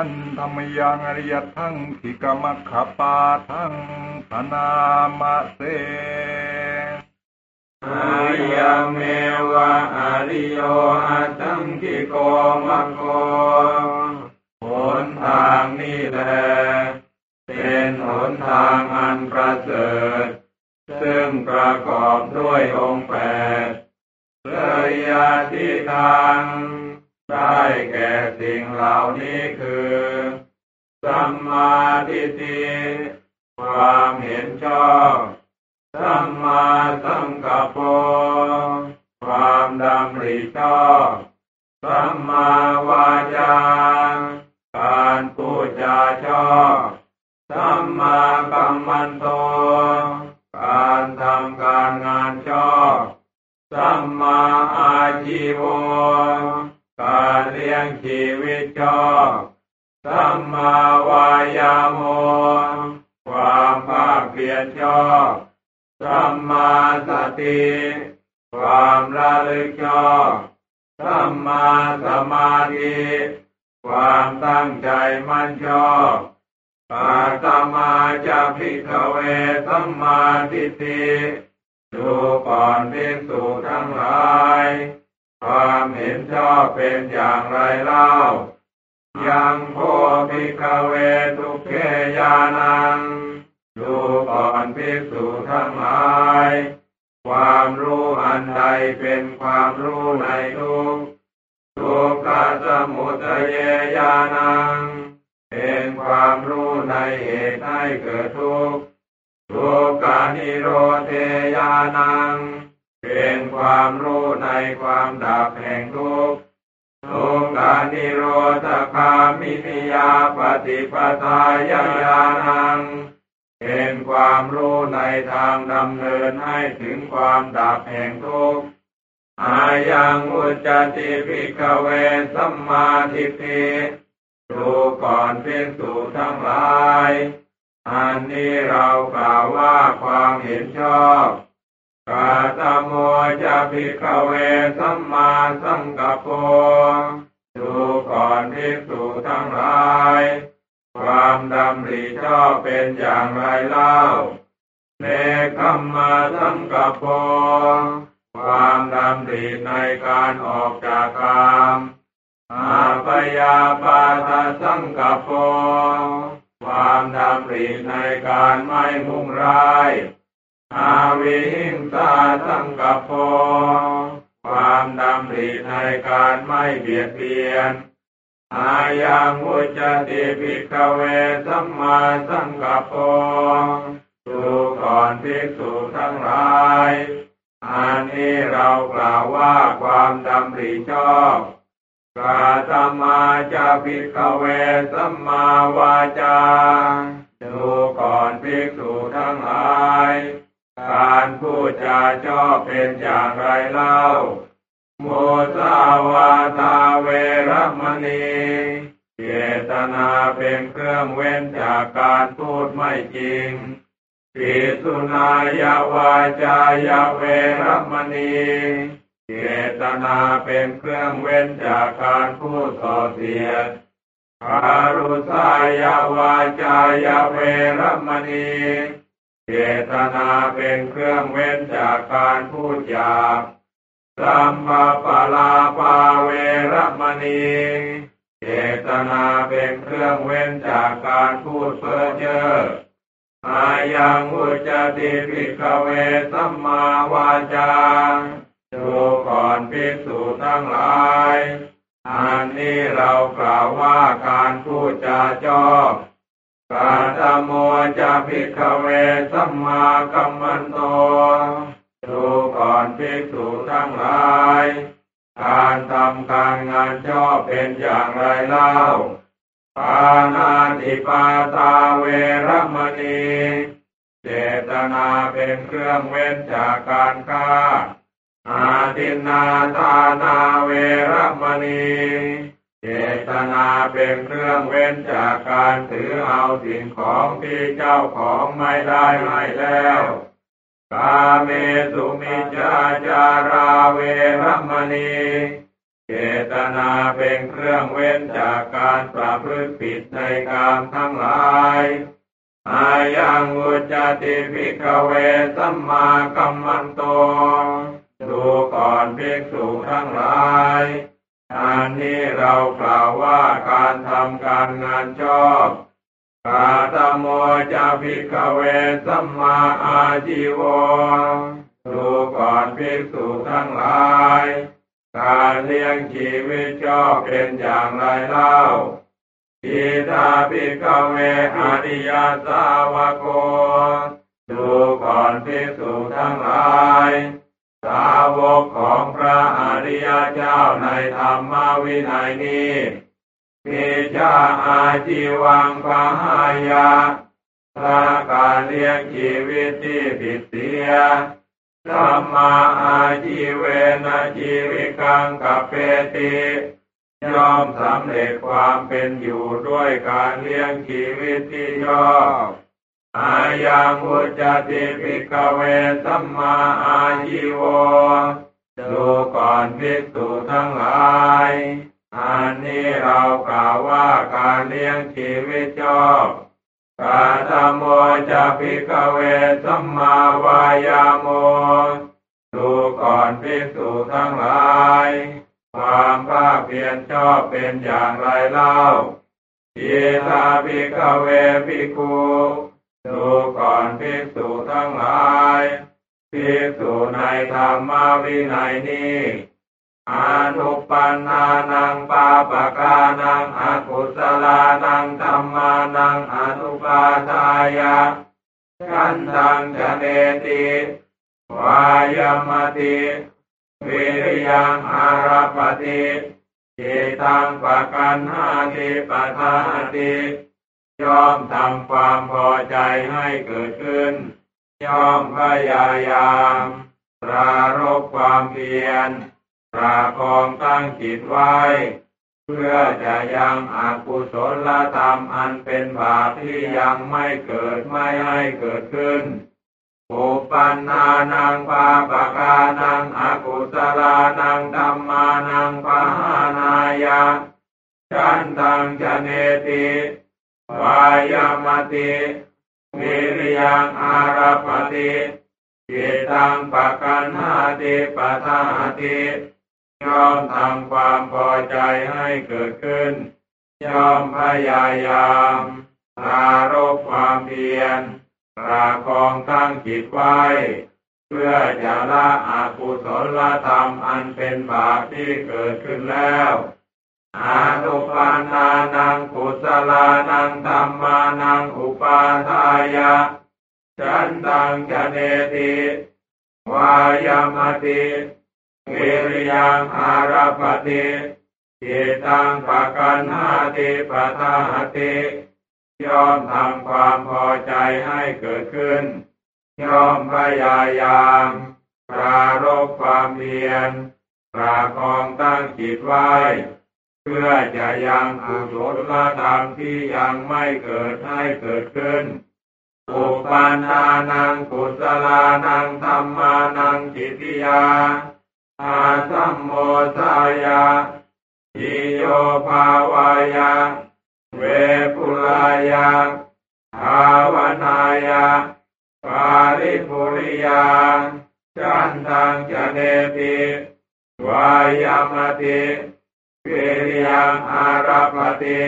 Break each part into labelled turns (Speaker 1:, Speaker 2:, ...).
Speaker 1: ท่านธรรมยังอริยทั้งขิกมัคขปาทั้งธนามาเส
Speaker 2: อายะเมวะอริโยอัตตังกิโกมะโกหนทางนี้แล เป็นหนทางอันประเสริฐ ซึ่งประกอบด้วยองค์แปดเลยยาที่ทาง ได้แก่สิ่งเหล่านี้คือ สัมมาทิฏฐิความเห็นชอบ สัมมาสังกัปปะความดำริชอบ สัมมาวาจาการพูดจาชอบ สัมมากัมมันโต การทำการงานชอบ สัมมาอาชีวการ เลี้ยงชีวิตชอบสัมมาวายาโม ความภาคเพียรชอบสัมมาสติ ความระลึกชอบสัมมาสมาธิความตั้งใจมั่นชอบปัตมาจะพิกเวสัมมาทิฏฐิดูก่อนภิกษุทั้งหลาย ความเห็นชอบเป็นอย่างไรเล่า ยังโพภิกเวทุกเขยานัง ดูก่อนภิกษุทั้งหลาย ความรู้อันใดเป็นความรู้ในทุกทุกขสมุทัยญาณัง เป็นความรู้ในเหตุให้เกิดทุกทุกขานิโรธญาณัง ความรู้ในความดับแห่งทุกข์ทุกขานิโรธคามินิยาปฏิปทาญาณังเป็นความรู้ในทางดำเนินให้ถึงความดับแห่งทุกข์อายังอุจจติภิกขเวสัมมาทิฏฐิดูก่อนภิกษุทั้งหลาย อันนี้เรากล่าวว่าความเห็นชอบ กาตโมจะภิกเวสัมมาสังกปโปดูก่อนภิกษุทั้งหลาย ความดำริชอบเป็นอย่างไรเล่าเนคัมมาสังกปโปความดำริในการออกจากกามอาปยาปาทสังกัปโปความดำริในการไม่มุ่งร้าย อาวิหิงสาสังกัปโปความดำริในการไม่เบียดเบียน อายังอุจติภิกเวสัมมาสังกัปโปดูก่อนภิกษุทั้งหลาย อันนี้เรากล่าวว่าความดำริชอบกาตมาจะภิกเวสัมมาวาจาดูก่อนภิกษุทั้งหลาย การพูดจาชอบเป็นอย่างไรเล่า โมสาวาทาเวรมณีเจตนาเป็นเครื่องเว้นจากการพูดไม่จริงปิสุนายาวาจายาเวรมณีเจตนาเป็นเครื่องเว้นจากการพูดส่อเสียดคารุสายาวาจายาเวรมณี เจตนาเป็นเครื่องเว้นจากการพูดหยาบสัมมาปาลาปาเวรมณีเจตนาเป็นเครื่องเว้นจากการพูดเพ้อเจ้ออายังอุจจติภิกเวสัมมาวาจาดูก่อนภิกษุทั้งหลาย อันนี้เรากล่าวว่าการพูดจาชอบ กาตโมจะภิกเวสัมมากัมมันโตดูก่อนภิกษุทั้งหลาย การทำการงานชอบเป็นอย่างไรเล่าปานาติปาตาเวรมณีเจตนาเป็นเครื่องเว้นจากการฆ่าอาทินาทานาเวรมณี เจตนาเป็นเครื่องเว้นจากการถือเอาสิ่งของที่เจ้าของไม่ได้ให้แล้ว กาเมสุมิจาจาราเวรมณี เจตนาเป็นเครื่องเว้นจากการประพฤติผิดในกามทั้งหลาย อายังอุจจติภิกขเวสัมมากัมมันโต ดูก่อนภิกษุทั้งหลาย อันนี้เรากล่าวว่าการทำการงานชอบกาตโมจะภิกเวสัมมาอาจิวดูก่อนภิกษุทั้งหลาย การเลี้ยงชีวิตชอบเป็นอย่างไรเล่าทิทาภิกเวอริยสาวโกดูก่อนภิกษุทั้งหลายาวกของพระอริยเจ้าในธรรมวินัยนี้มีชาอาชีวังปะหายาพระการเลี้ยงชีวิตที่ผิดเสียสัมมาอาชีเวนะชีวิกังกับเปติยอมสำเร็จความเป็นอยู่ด้วยการเลี้ยงชีวิตที่ชอบ อายังอุจติภิกเวสัมมาอาชีโวดูก่อนภิกษุทั้งหลายอันนี้เรากล่าวว่าการเลี้ยงชีวิตชอบกาธโมจะภิกเวสัมมาวายาโมดูก่อนภิกษุทั้งหลาย ความภาคเพียรชอบเป็นอย่างไรเล่าทีตาภิกเวภิกขุ ดูก่อนภิกษุทั้งหลายภิกษุในธรรมวินัยนี้อนุปันนานังปาปกานังอกุศลานังธรรมานังอนุปาทายะกันตังจะเนติวายมติวิริยังอารปติจิตังปะกันหาติปะทาติ ยอมทำความพอใจให้เกิดขึ้นยอมพยายามปรารบความเพียรปราคองตั้งจิตไว้ เพื่อจะยังอกุศลธรรมอันเป็นบาปที่ยังไม่เกิดไม่ให้เกิดขึ้นอุปันนานังปาปกานังอกุศลานังธรรมานังปะหานายะ ฉันตังจะเนติ วายามติวิริยังอารปติจิตังปะกันหาติปะทาติยอมทำความพอใจให้เกิดขึ้นยอมพยายามปรารบความเพียรปราคองตั้งจิตไว้ เพื่อจะละอกุศลธรรมอันเป็นบาปที่เกิดขึ้นแล้ว อานุปานานังกุศลานังธรรมานังอุปาทายะฉันตังจะเนติวายามติวิริยังอารปติจิตังปะกันหาติปะทาติยอมทำความพอใจให้เกิดขึ้น ย่อมพยายามปรารบความเพียรปราคองตั้งจิตไว้ พื่อจะยังกุศลธรรมที่ยังไม่เกิดให้เกิดขึ้น อุปานานังกุศลานังธรรมานังจิติยา อาสัมโมสายาอิโยภาวายา เวปุลายาภาวนายา ปาริปุริยา จันทังจะเนติวายามติ วิริยังอารปติ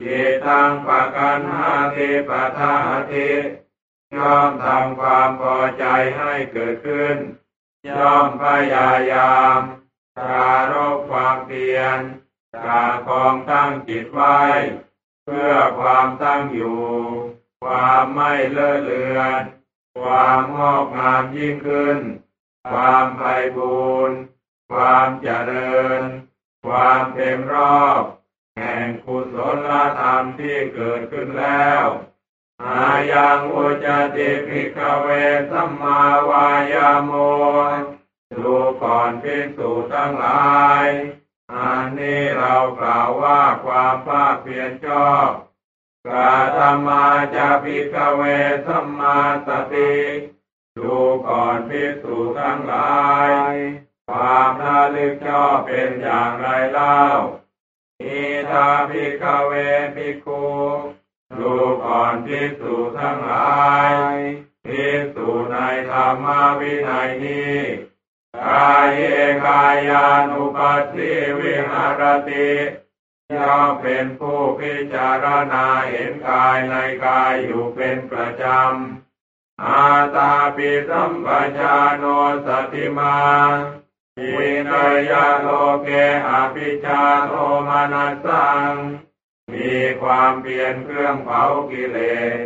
Speaker 2: จิตังปะกันหาติปะทาติย่อมทำความพอใจให้เกิดขึ้น ย่อมพยายามปรารบความเพียรกาคองตั้งจิตไว้ เพื่อความตั้งอยู่ ความไม่เลอะเลือน ความงอกงามยิ่งขึ้น ความไพบูรณ์ความเจริญ ความเต็มรอบแห่งกุศลธรรมที่เกิดขึ้นแล้วอายังอุจติภิกขเวสัมมาวายาโมดูก่อนภิกษุทั้งหลายอันนี้เรากล่าวว่าความภาคเพียรชอบกาธรรมาจะภิกขเวสัมมาสติดูก่อนภิกษุทั้งหลาย ความระลึกชอบเป็นอย่างไรเล่าอิทาภิกเวภิกขุดูก่อนภิกษุทั้งหลายภิกษุในธรรมวินัยนี้กายเอกายานุปัสสิวิหารติย่อมเป็นผู้พิจารณาเห็นกายในกายอยู่เป็นประจำอาตาปิสัมปชาโนสติมา วินยาโลเกอภิชาโทมานัสสัง มีความเพียรเครื่องเผากิเลส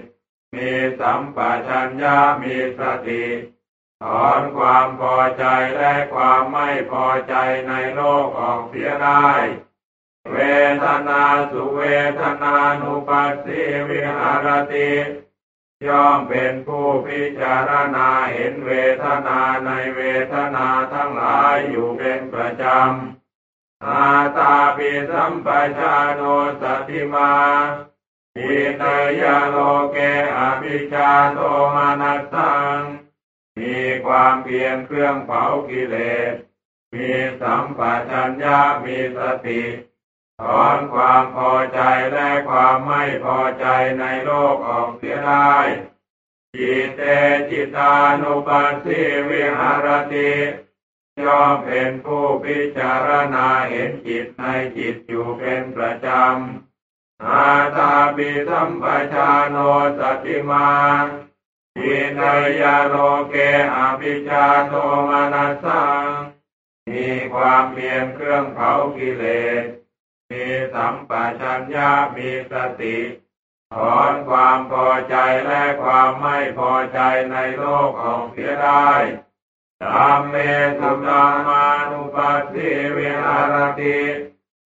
Speaker 2: มีสัมปชัญญะมีสติ ถอนความพอใจและความไม่พอใจในโลกออกเสียได้ เวทนาสุเวทนานุปัสสิวิหารติ ย่อมเป็นผู้พิจารณาเห็นเวทนาในเวทนาทั้งหลายอยู่เป็นประจำอาตาปิสัมปชาโนสติมาปิเนยโลเกอภิชาโทมานัสสัง มีความเพียรเครื่องเผากิเลส มีสัมปชัญญะมีสติ ถอนความพอใจและความไม่พอใจในโลกออกเสียได้จิตเตจิตานุปัสสิวิหารติย่อมเป็นผู้พิจารณาเห็นจิตในจิตอยู่เป็นประจำอาตาปิสัมปชาโนสติมาปินยาโลเกอภิชาโทมานัสสังมีความเพียรเครื่องเผากิเลส มีสัมปชัญญะมีสติถอนความพอใจและความไม่พอใจในโลกออกเสียได้ธรรมเมสุธรรมานุปัสสิเวหารติ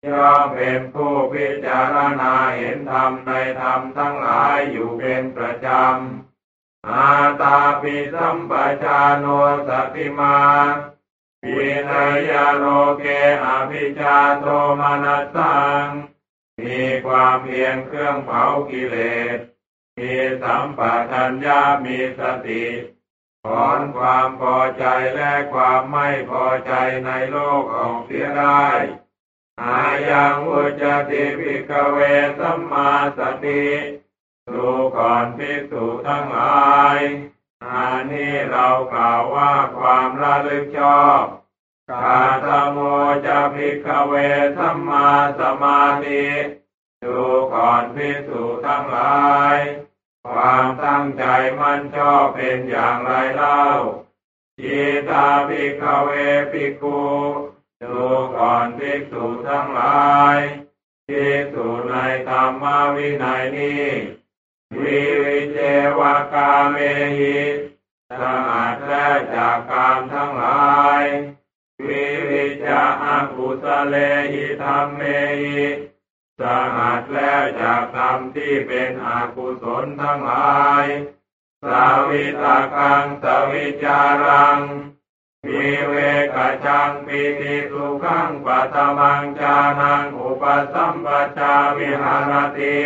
Speaker 2: ย่อมเป็นผู้พิจารณาเห็นธรรมในธรรมทั้งหลายอยู่เป็นประจำอาตาปิสัมปชาโนสติมา ปินยโลเกอภิชาโทมนัสสัง มีความเพียรเครื่องเผากิเลส มีสัมปชัญญะมีสติถอนความพอใจและความไม่พอใจในโลกออกเสียได้อายังอุจติภิกเวสัมมาสติดูก่อนภิกษุทั้งหลาย อันนี้เรากล่าวว่าความระลึกชอบกาตโมจะภิกเวสัมมาสมาธิดูก่อนภิกษุทั้งหลาย ความตั้งใจมันชอบเป็นอย่างไรเล่าจิตาภิกเวภิกขุดูก่อนภิกษุทั้งหลายภิกษุในธรรมวินัยนี้ วิวิเจวกาเมหิสงัดแล้วจากกามทั้งหลาย วิวิจาอากุสเลหิธรรมเมหิสงัดแล้วจากธรรมที่เป็นอกุศลทั้งหลาย สาวิตากังสวิจารัง วิเวกจังปิติสุขังปัตมังจานังอุปสัมปชาวิหารติ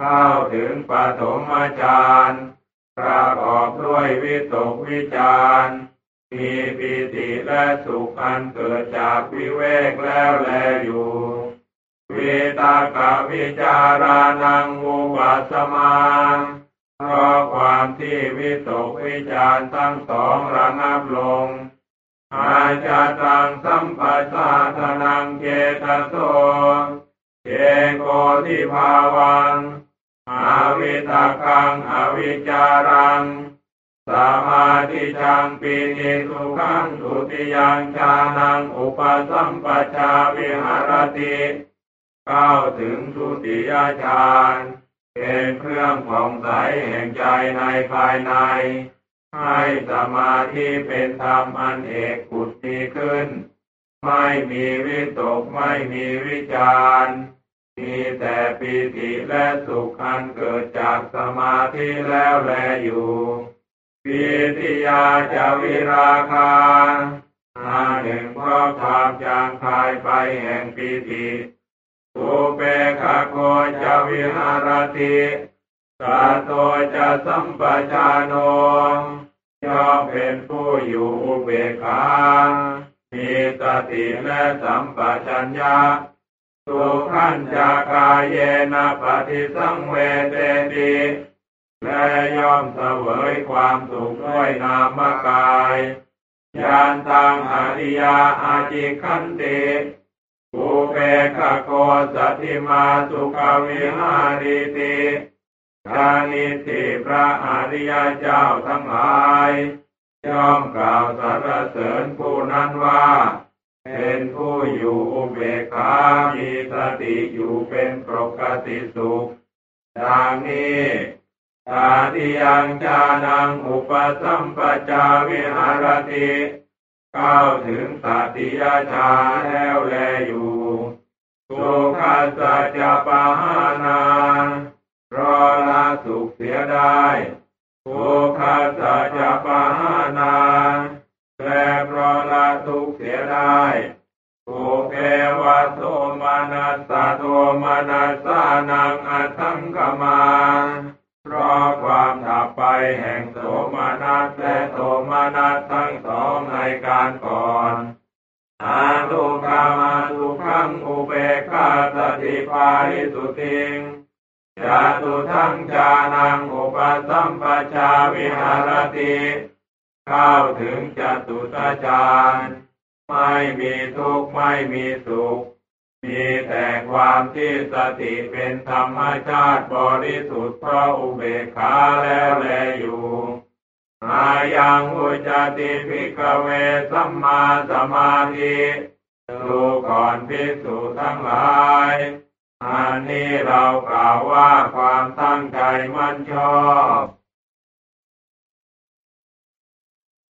Speaker 2: เข้าถึงปฐมฌานประกอบด้วยวิตกวิจารมีปิติและสุขอันเกิดจากวิเวกแล้วแลอยู่วิตากวิจารานังอุปัสมาเพราะความที่วิตกวิจารทั้งสองระงับลง อาจาตังสัมปัสสาทนังเกตโสเจโกทิภาวัง วิตากังอวิจารังสมาธิจังปีนิสุขังสุติยังชานังอุปสัมปชาวิหารติเข้าถึงทุติยฌานเป็นเครื่องผ่องใสแห่งใจในภายใน ให้สมาธิเป็นธรรมอันเอกขุดมีขึ้น ไม่มีวิตกไม่มีวิจาร มีแต่ปีติและสุขอันเกิดจากสมาธิแล้วแลอยู่ปีติยาจะวิราคาอาหนึ่งเพราะความจางคายไปแห่งปีติอุเบกขาโคจะวิหารติสัตโตจะสัมปชานโนย่อมเป็นผู้อยู่อุเบกขามีสติและสัมปชัญญะ สุขันจากายเยนะปฏิสังเวเตติและย่อมเสวยความสุขด้วยนามกายยานตังอริยาอาจิคันติอุเบกโกสัติมาสุขวิหาริติกานิติพระอริยเจ้าทั้งหลาย ย่อมกล่าวสรรเสริญผู้นั้นว่า เป็นผู้อยู่อุเบกขามีสติอยู่เป็นปกติสุขดังนี้ตาทิยังจานังอุปสัมปจาวิหารติเข้าถึงตติยชาแล้วแลอยู่สุขัสสะจะปะหานารอละสุขเสียได้สุขัสสะจะ มานัสสานังอัตถังกมาเพราะความดับไปแห่งโสมานัสและโทมานัสทั้งสองในการก่อนอาทุกามาทุกขังอุเบกขาสติปาริสุติงจาตุทั้งจานังอุปสัมปชาวิหารติเข้าถึงจตุตจารไม่มีทุกข์ไม่มีสุข มีแต่ความที่สติเป็นธรรมชาติบริสุทธิ์เพราะอุเบกขาแล้วแลอยู่อายังอุจติภิกเวสัมมาสมาธิดูก่อนภิกษุทั้งหลาย อันนี้เรากล่าวว่าความตั้งใจมั่นชอบ